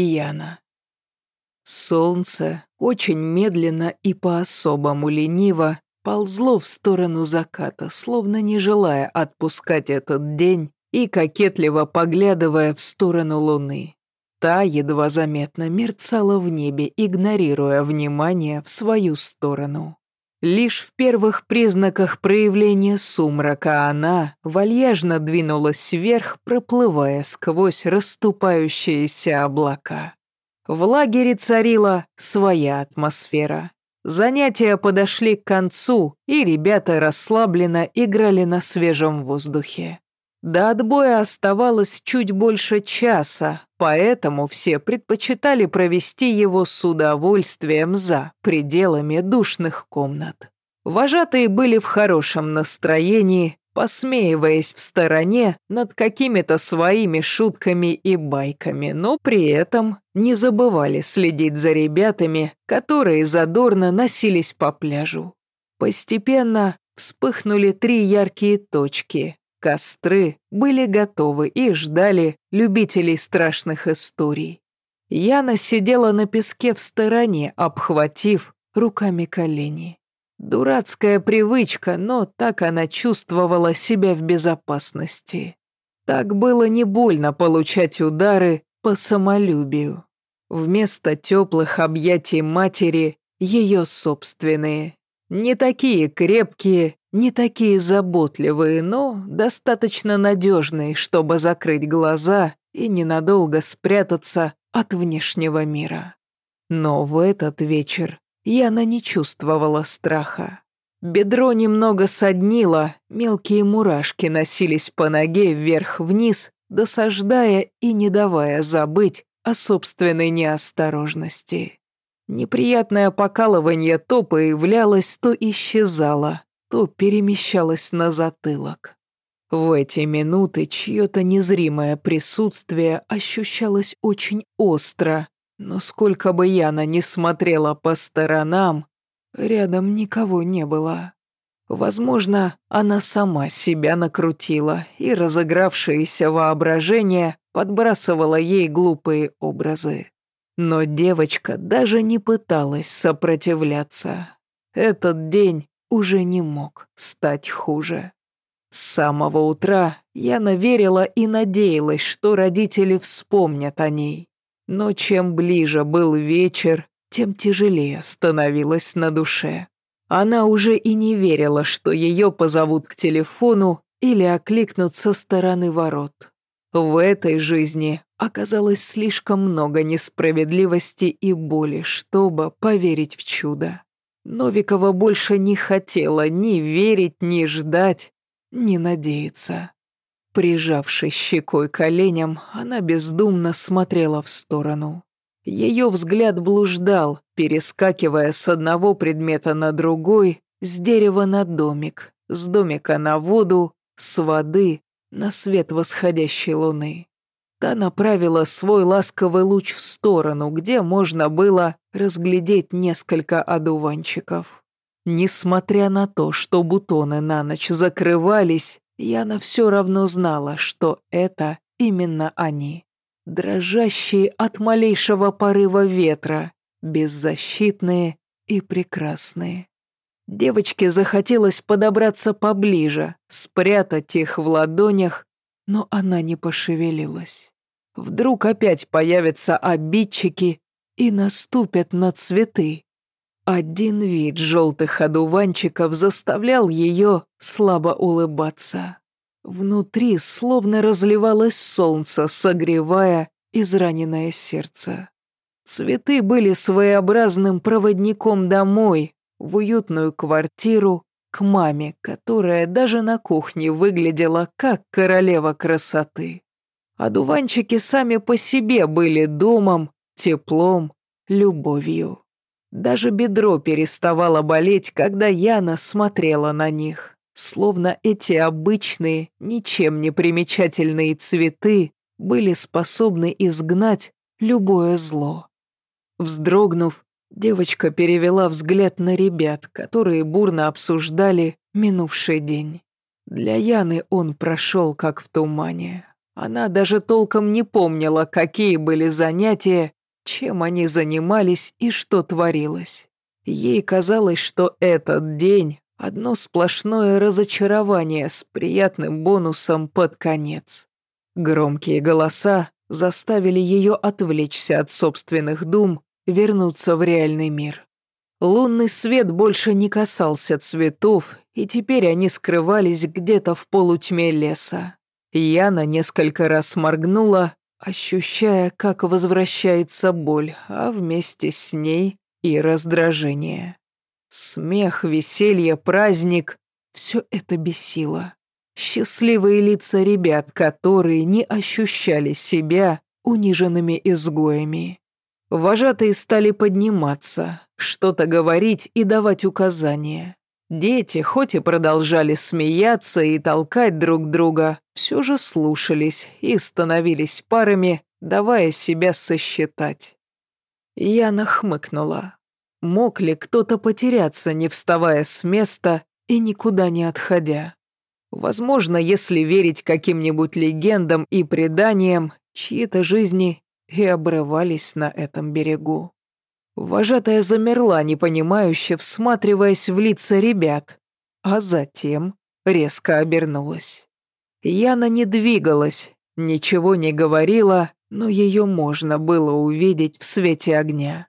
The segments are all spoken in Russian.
Яна. Солнце очень медленно и по-особому лениво ползло в сторону заката, словно не желая отпускать этот день и кокетливо поглядывая в сторону луны. Та едва заметно мерцала в небе, игнорируя внимание в свою сторону. Лишь в первых признаках проявления сумрака она вальяжно двинулась вверх, проплывая сквозь расступающиеся облака. В лагере царила своя атмосфера. Занятия подошли к концу, и ребята расслабленно играли на свежем воздухе. До отбоя оставалось чуть больше часа, поэтому все предпочитали провести его с удовольствием за пределами душных комнат. Вожатые были в хорошем настроении, посмеиваясь в стороне над какими-то своими шутками и байками, но при этом не забывали следить за ребятами, которые задорно носились по пляжу. Постепенно вспыхнули три яркие точки, Костры были готовы и ждали любителей страшных историй. Яна сидела на песке в стороне, обхватив руками колени. Дурацкая привычка, но так она чувствовала себя в безопасности. Так было не больно получать удары по самолюбию. Вместо теплых объятий матери ее собственные. Не такие крепкие не такие заботливые, но достаточно надежные, чтобы закрыть глаза и ненадолго спрятаться от внешнего мира. Но в этот вечер Яна не чувствовала страха. Бедро немного соднило, мелкие мурашки носились по ноге вверх-вниз, досаждая и не давая забыть о собственной неосторожности. Неприятное покалывание то появлялось, то исчезало, то перемещалась на затылок. В эти минуты чье-то незримое присутствие ощущалось очень остро, но сколько бы Яна ни смотрела по сторонам, рядом никого не было. Возможно, она сама себя накрутила, и разыгравшееся воображение подбрасывало ей глупые образы. Но девочка даже не пыталась сопротивляться. Этот день уже не мог стать хуже. С самого утра Яна верила и надеялась, что родители вспомнят о ней. Но чем ближе был вечер, тем тяжелее становилось на душе. Она уже и не верила, что ее позовут к телефону или окликнут со стороны ворот. В этой жизни оказалось слишком много несправедливости и боли, чтобы поверить в чудо. Новикова больше не хотела ни верить, ни ждать, ни надеяться. Прижавшись щекой к оленям, она бездумно смотрела в сторону. Ее взгляд блуждал, перескакивая с одного предмета на другой, с дерева на домик, с домика на воду, с воды на свет восходящей луны. Та направила свой ласковый луч в сторону, где можно было разглядеть несколько одуванчиков. Несмотря на то, что бутоны на ночь закрывались, Яна все равно знала, что это именно они. Дрожащие от малейшего порыва ветра, беззащитные и прекрасные. Девочке захотелось подобраться поближе, спрятать их в ладонях, но она не пошевелилась. Вдруг опять появятся обидчики и наступят на цветы. Один вид желтых одуванчиков заставлял ее слабо улыбаться. Внутри словно разливалось солнце, согревая израненное сердце. Цветы были своеобразным проводником домой, в уютную квартиру, к маме, которая даже на кухне выглядела как королева красоты. Одуванчики сами по себе были домом, теплом, любовью. Даже бедро переставало болеть, когда Яна смотрела на них. Словно эти обычные, ничем не примечательные цветы были способны изгнать любое зло. Вздрогнув, девочка перевела взгляд на ребят, которые бурно обсуждали минувший день. Для Яны он прошел как в тумане. Она даже толком не помнила, какие были занятия, чем они занимались и что творилось. Ей казалось, что этот день – одно сплошное разочарование с приятным бонусом под конец. Громкие голоса заставили ее отвлечься от собственных дум, вернуться в реальный мир. Лунный свет больше не касался цветов, и теперь они скрывались где-то в полутьме леса. Яна несколько раз моргнула, ощущая, как возвращается боль, а вместе с ней и раздражение. Смех, веселье, праздник — все это бесило. Счастливые лица ребят, которые не ощущали себя униженными изгоями. Вожатые стали подниматься, что-то говорить и давать указания. Дети, хоть и продолжали смеяться и толкать друг друга, все же слушались и становились парами, давая себя сосчитать. Я нахмыкнула. Мог ли кто-то потеряться, не вставая с места и никуда не отходя? Возможно, если верить каким-нибудь легендам и преданиям, чьи-то жизни и обрывались на этом берегу. Вожатая замерла, непонимающе всматриваясь в лица ребят, а затем резко обернулась. Яна не двигалась, ничего не говорила, но ее можно было увидеть в свете огня.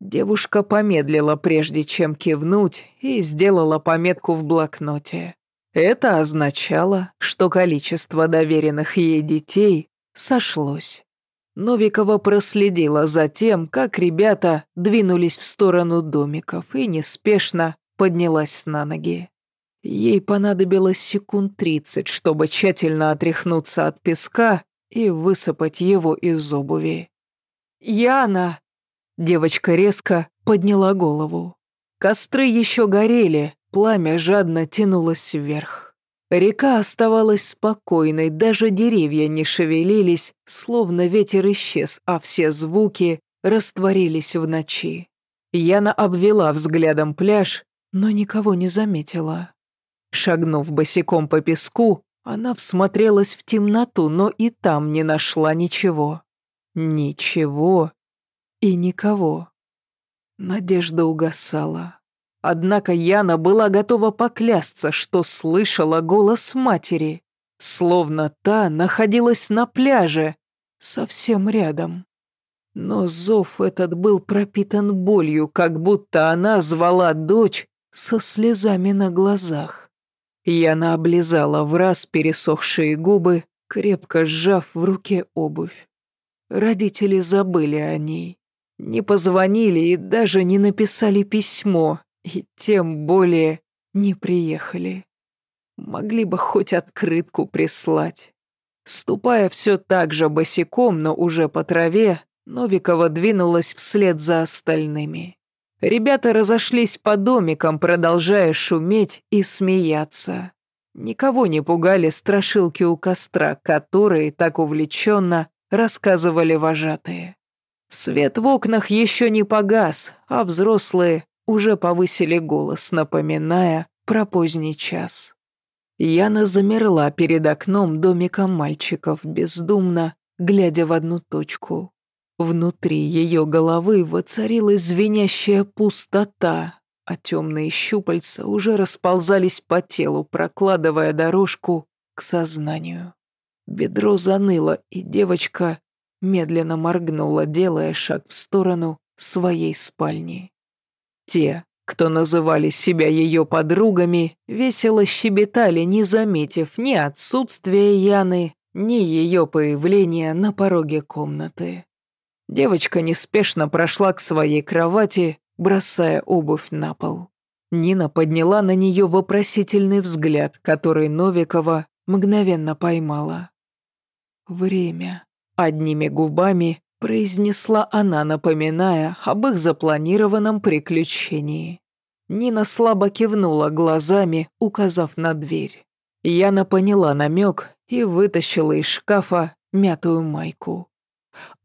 Девушка помедлила, прежде чем кивнуть, и сделала пометку в блокноте. Это означало, что количество доверенных ей детей сошлось. Новикова проследила за тем, как ребята двинулись в сторону домиков и неспешно поднялась на ноги. Ей понадобилось секунд тридцать, чтобы тщательно отряхнуться от песка и высыпать его из обуви. «Яна!» Девочка резко подняла голову. Костры еще горели, пламя жадно тянулось вверх. Река оставалась спокойной, даже деревья не шевелились, словно ветер исчез, а все звуки растворились в ночи. Яна обвела взглядом пляж, но никого не заметила. Шагнув босиком по песку, она всмотрелась в темноту, но и там не нашла ничего. Ничего и никого. Надежда угасала. Однако Яна была готова поклясться, что слышала голос матери, словно та находилась на пляже, совсем рядом. Но зов этот был пропитан болью, как будто она звала дочь со слезами на глазах. Яна облизала в раз пересохшие губы, крепко сжав в руке обувь. Родители забыли о ней. Не позвонили и даже не написали письмо, и тем более не приехали. Могли бы хоть открытку прислать. Ступая все так же босиком, но уже по траве, Новикова двинулась вслед за остальными. Ребята разошлись по домикам, продолжая шуметь и смеяться. Никого не пугали страшилки у костра, которые так увлеченно рассказывали вожатые. Свет в окнах еще не погас, а взрослые уже повысили голос, напоминая про поздний час. Яна замерла перед окном домика мальчиков, бездумно, глядя в одну точку. Внутри ее головы воцарилась звенящая пустота, а темные щупальца уже расползались по телу, прокладывая дорожку к сознанию. Бедро заныло, и девочка медленно моргнула, делая шаг в сторону своей спальни. Те, кто называли себя ее подругами, весело щебетали, не заметив ни отсутствия Яны, ни ее появления на пороге комнаты. Девочка неспешно прошла к своей кровати, бросая обувь на пол. Нина подняла на нее вопросительный взгляд, который Новикова мгновенно поймала. «Время», — одними губами произнесла она, напоминая об их запланированном приключении. Нина слабо кивнула глазами, указав на дверь. Яна поняла намек и вытащила из шкафа мятую майку.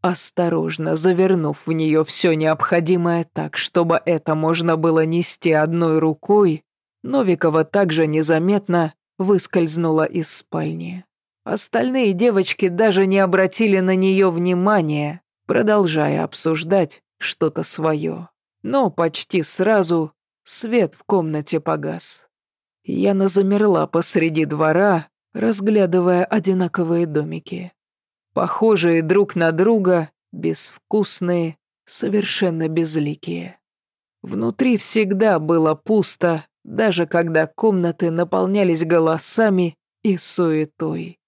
Осторожно завернув в нее все необходимое так, чтобы это можно было нести одной рукой, Новикова также незаметно выскользнула из спальни. Остальные девочки даже не обратили на нее внимания, продолжая обсуждать что-то свое. Но почти сразу свет в комнате погас. Яна замерла посреди двора, разглядывая одинаковые домики. Похожие друг на друга, безвкусные, совершенно безликие. Внутри всегда было пусто, даже когда комнаты наполнялись голосами и суетой.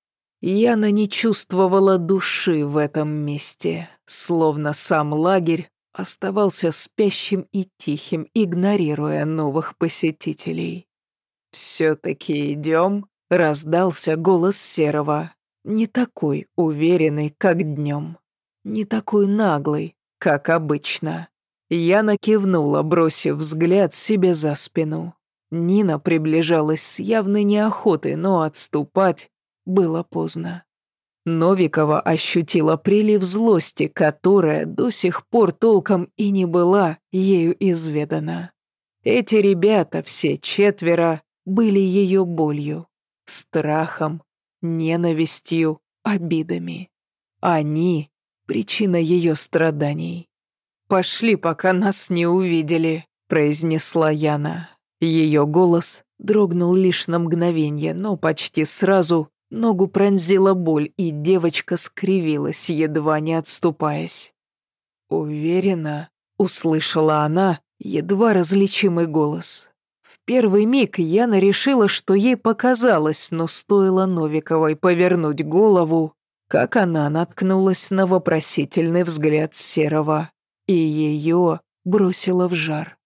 Яна не чувствовала души в этом месте, словно сам лагерь оставался спящим и тихим, игнорируя новых посетителей. «Все-таки идем?» — раздался голос Серого. Не такой уверенный, как днем. Не такой наглый, как обычно. Яна кивнула, бросив взгляд себе за спину. Нина приближалась с явной неохотой, но отступать было поздно. Новикова ощутила прилив злости, которая до сих пор толком и не была ею изведана. Эти ребята, все четверо, были ее болью, страхом, ненавистью, обидами. Они — причина ее страданий. «Пошли, пока нас не увидели», — произнесла Яна. Ее голос дрогнул лишь на мгновение, но почти сразу ногу пронзила боль, и девочка скривилась, едва не отступаясь. «Уверена», — услышала она едва различимый голос. В первый миг Яна решила, что ей показалось, но стоило Новиковой повернуть голову, как она наткнулась на вопросительный взгляд Серого, и ее бросила в жар.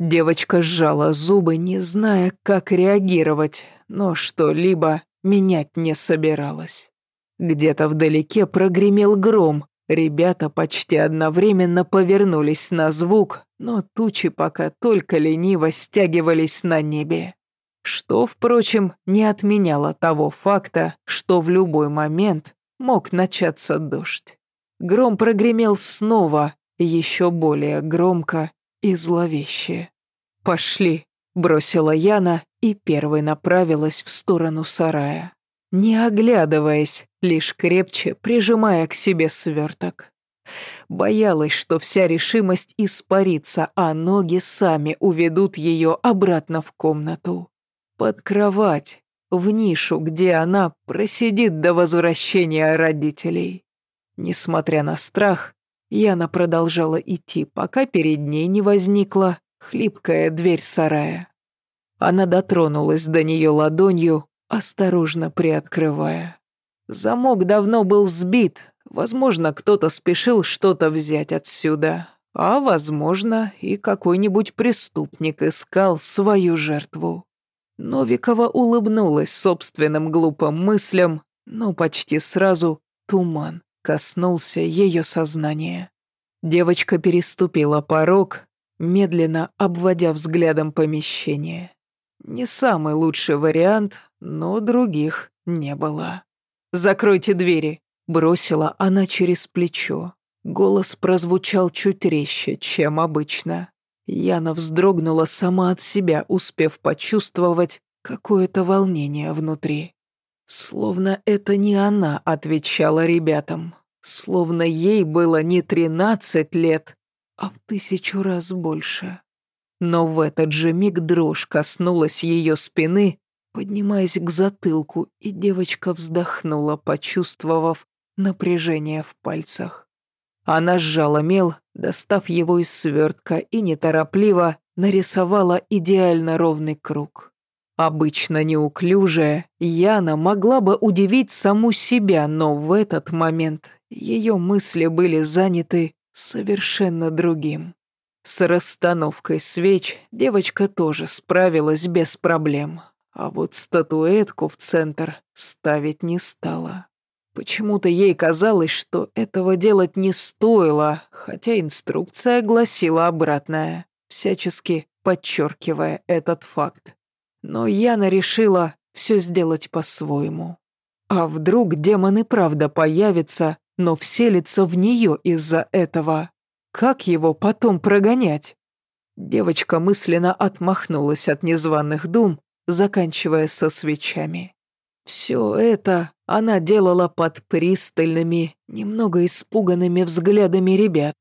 Девочка сжала зубы, не зная, как реагировать, но что-либо менять не собиралась. Где-то вдалеке прогремел гром, ребята почти одновременно повернулись на звук, но тучи пока только лениво стягивались на небе. Что, впрочем, не отменяло того факта, что в любой момент мог начаться дождь. Гром прогремел снова, еще более громко и зловеще. «Пошли», — бросила Яна и первой направилась в сторону сарая. Не оглядываясь, лишь крепче прижимая к себе сверток. Боялась, что вся решимость испарится, а ноги сами уведут ее обратно в комнату. Под кровать, в нишу, где она просидит до возвращения родителей. Несмотря на страх, Яна продолжала идти, пока перед ней не возникла хлипкая дверь сарая. Она дотронулась до нее ладонью, осторожно приоткрывая. Замок давно был сбит, возможно, кто-то спешил что-то взять отсюда, а, возможно, и какой-нибудь преступник искал свою жертву. Новикова улыбнулась собственным глупым мыслям, но почти сразу туман коснулся ее сознания. Девочка переступила порог, медленно обводя взглядом помещение. Не самый лучший вариант, но других не было. «Закройте двери», — бросила она через плечо. Голос прозвучал чуть резче, чем обычно. Яна вздрогнула сама от себя, успев почувствовать какое-то волнение внутри. Словно это не она отвечала ребятам. Словно ей было не тринадцать лет, а в тысячу раз больше. Но в этот же миг дрожь коснулась ее спины, поднимаясь к затылку, и девочка вздохнула, почувствовав напряжение в пальцах. Она сжала мел, достав его из свертка, и неторопливо нарисовала идеально ровный круг. Обычно неуклюжая, Яна могла бы удивить саму себя, но в этот момент ее мысли были заняты совершенно другим. С расстановкой свеч девочка тоже справилась без проблем, а вот статуэтку в центр ставить не стала. Почему-то ей казалось, что этого делать не стоило, хотя инструкция гласила обратное, всячески подчеркивая этот факт. Но Яна решила все сделать по-своему. А вдруг демон и правда появится но вселится в нее из-за этого. Как его потом прогонять? Девочка мысленно отмахнулась от незваных дум, заканчивая со свечами. Все это она делала под пристальными, немного испуганными взглядами ребят.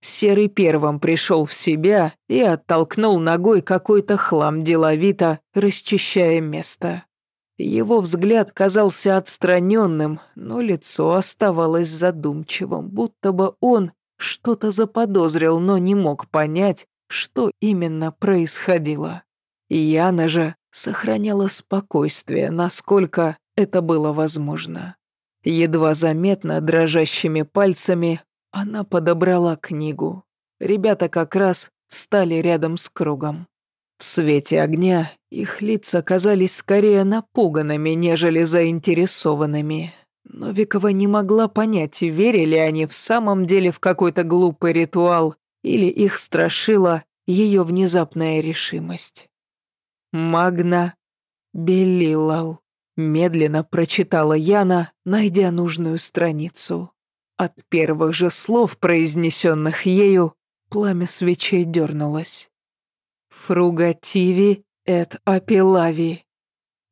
Серый первым пришел в себя и оттолкнул ногой какой-то хлам деловито, расчищая место. Его взгляд казался отстраненным, но лицо оставалось задумчивым, будто бы он что-то заподозрил, но не мог понять, что именно происходило. Яна же сохраняла спокойствие, насколько это было возможно. Едва заметно дрожащими пальцами она подобрала книгу. Ребята как раз встали рядом с кругом. В свете огня их лица казались скорее напуганными, нежели заинтересованными. Но Викова не могла понять, верили они в самом деле в какой-то глупый ритуал, или их страшила ее внезапная решимость. «Магна Белилал», — медленно прочитала Яна, найдя нужную страницу. От первых же слов, произнесенных ею, пламя свечей дернулось. «Фругативи эт апелави».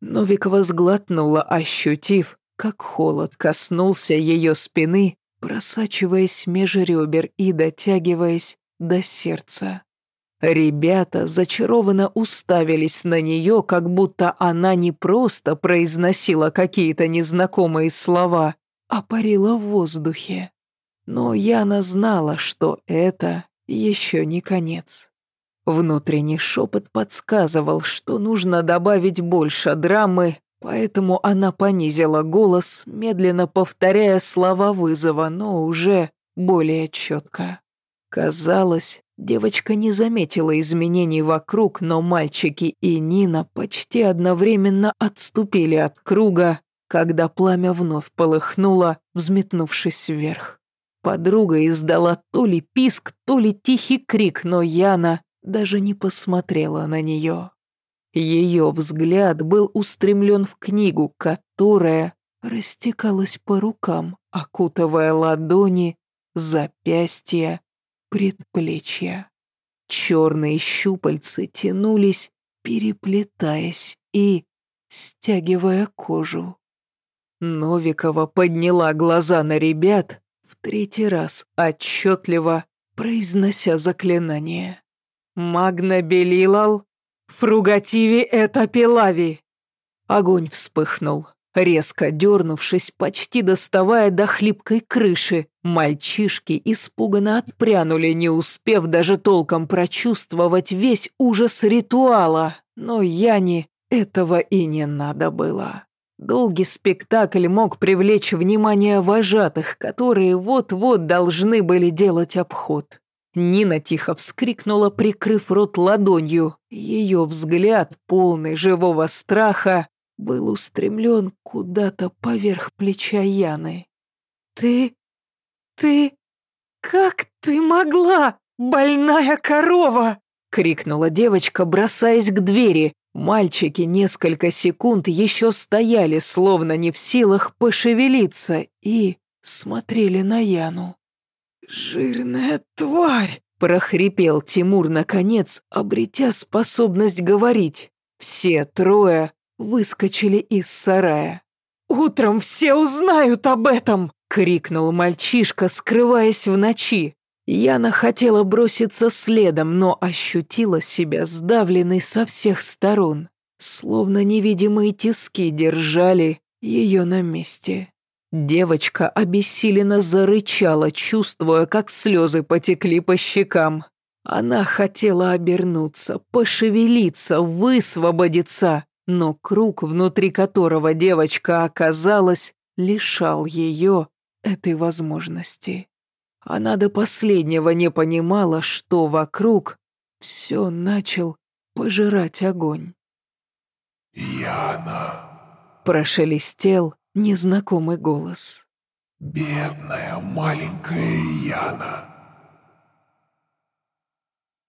Новикова сглотнула, ощутив, как холод коснулся ее спины, просачиваясь меж ребер и дотягиваясь до сердца. Ребята зачарованно уставились на нее, как будто она не просто произносила какие-то незнакомые слова, а парила в воздухе. Но Яна знала, что это еще не конец. Внутренний шепот подсказывал, что нужно добавить больше драмы, поэтому она понизила голос, медленно повторяя слова вызова, но уже более четко. Казалось, девочка не заметила изменений вокруг, но мальчики и Нина почти одновременно отступили от круга, когда пламя вновь полыхнуло, взметнувшись вверх. Подруга издала то ли писк, то ли тихий крик, но Яна даже не посмотрела на нее. Ее взгляд был устремлен в книгу, которая растекалась по рукам, окутывая ладони, запястья, предплечья. Черные щупальцы тянулись, переплетаясь и стягивая кожу. Новикова подняла глаза на ребят, в третий раз отчетливо произнося заклинание. «Магна Белилал, фругативи это пилави!» Огонь вспыхнул, резко дернувшись, почти доставая до хлипкой крыши. Мальчишки испуганно отпрянули, не успев даже толком прочувствовать весь ужас ритуала. Но Яне этого и не надо было. Долгий спектакль мог привлечь внимание вожатых, которые вот-вот должны были делать обход. Нина тихо вскрикнула, прикрыв рот ладонью. Ее взгляд, полный живого страха, был устремлен куда-то поверх плеча Яны. «Ты... ты... как ты могла, больная корова?» — крикнула девочка, бросаясь к двери, Мальчики несколько секунд еще стояли, словно не в силах пошевелиться, и смотрели на Яну. «Жирная тварь!» – прохрипел Тимур наконец, обретя способность говорить. Все трое выскочили из сарая. «Утром все узнают об этом!» – крикнул мальчишка, скрываясь в ночи. Яна хотела броситься следом, но ощутила себя сдавленной со всех сторон, словно невидимые тиски держали ее на месте. Девочка обессиленно зарычала, чувствуя, как слезы потекли по щекам. Она хотела обернуться, пошевелиться, высвободиться, но круг, внутри которого девочка оказалась, лишал ее этой возможности. Она до последнего не понимала, что вокруг все начал пожирать огонь. «Яна!» Прошелестел незнакомый голос. «Бедная маленькая Яна!»